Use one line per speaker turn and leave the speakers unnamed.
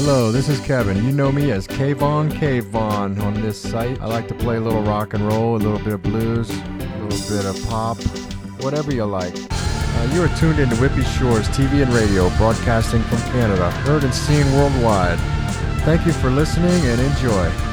Hello, this is Kevin. You know me as Kayvon Kayvon on this site. I like to play a little rock and roll, a little bit of blues, a little bit of pop, whatever you like. Uh, you are tuned into Whitby Shores TV and radio, broadcasting from Canada, heard and seen worldwide. Thank you for listening and enjoy.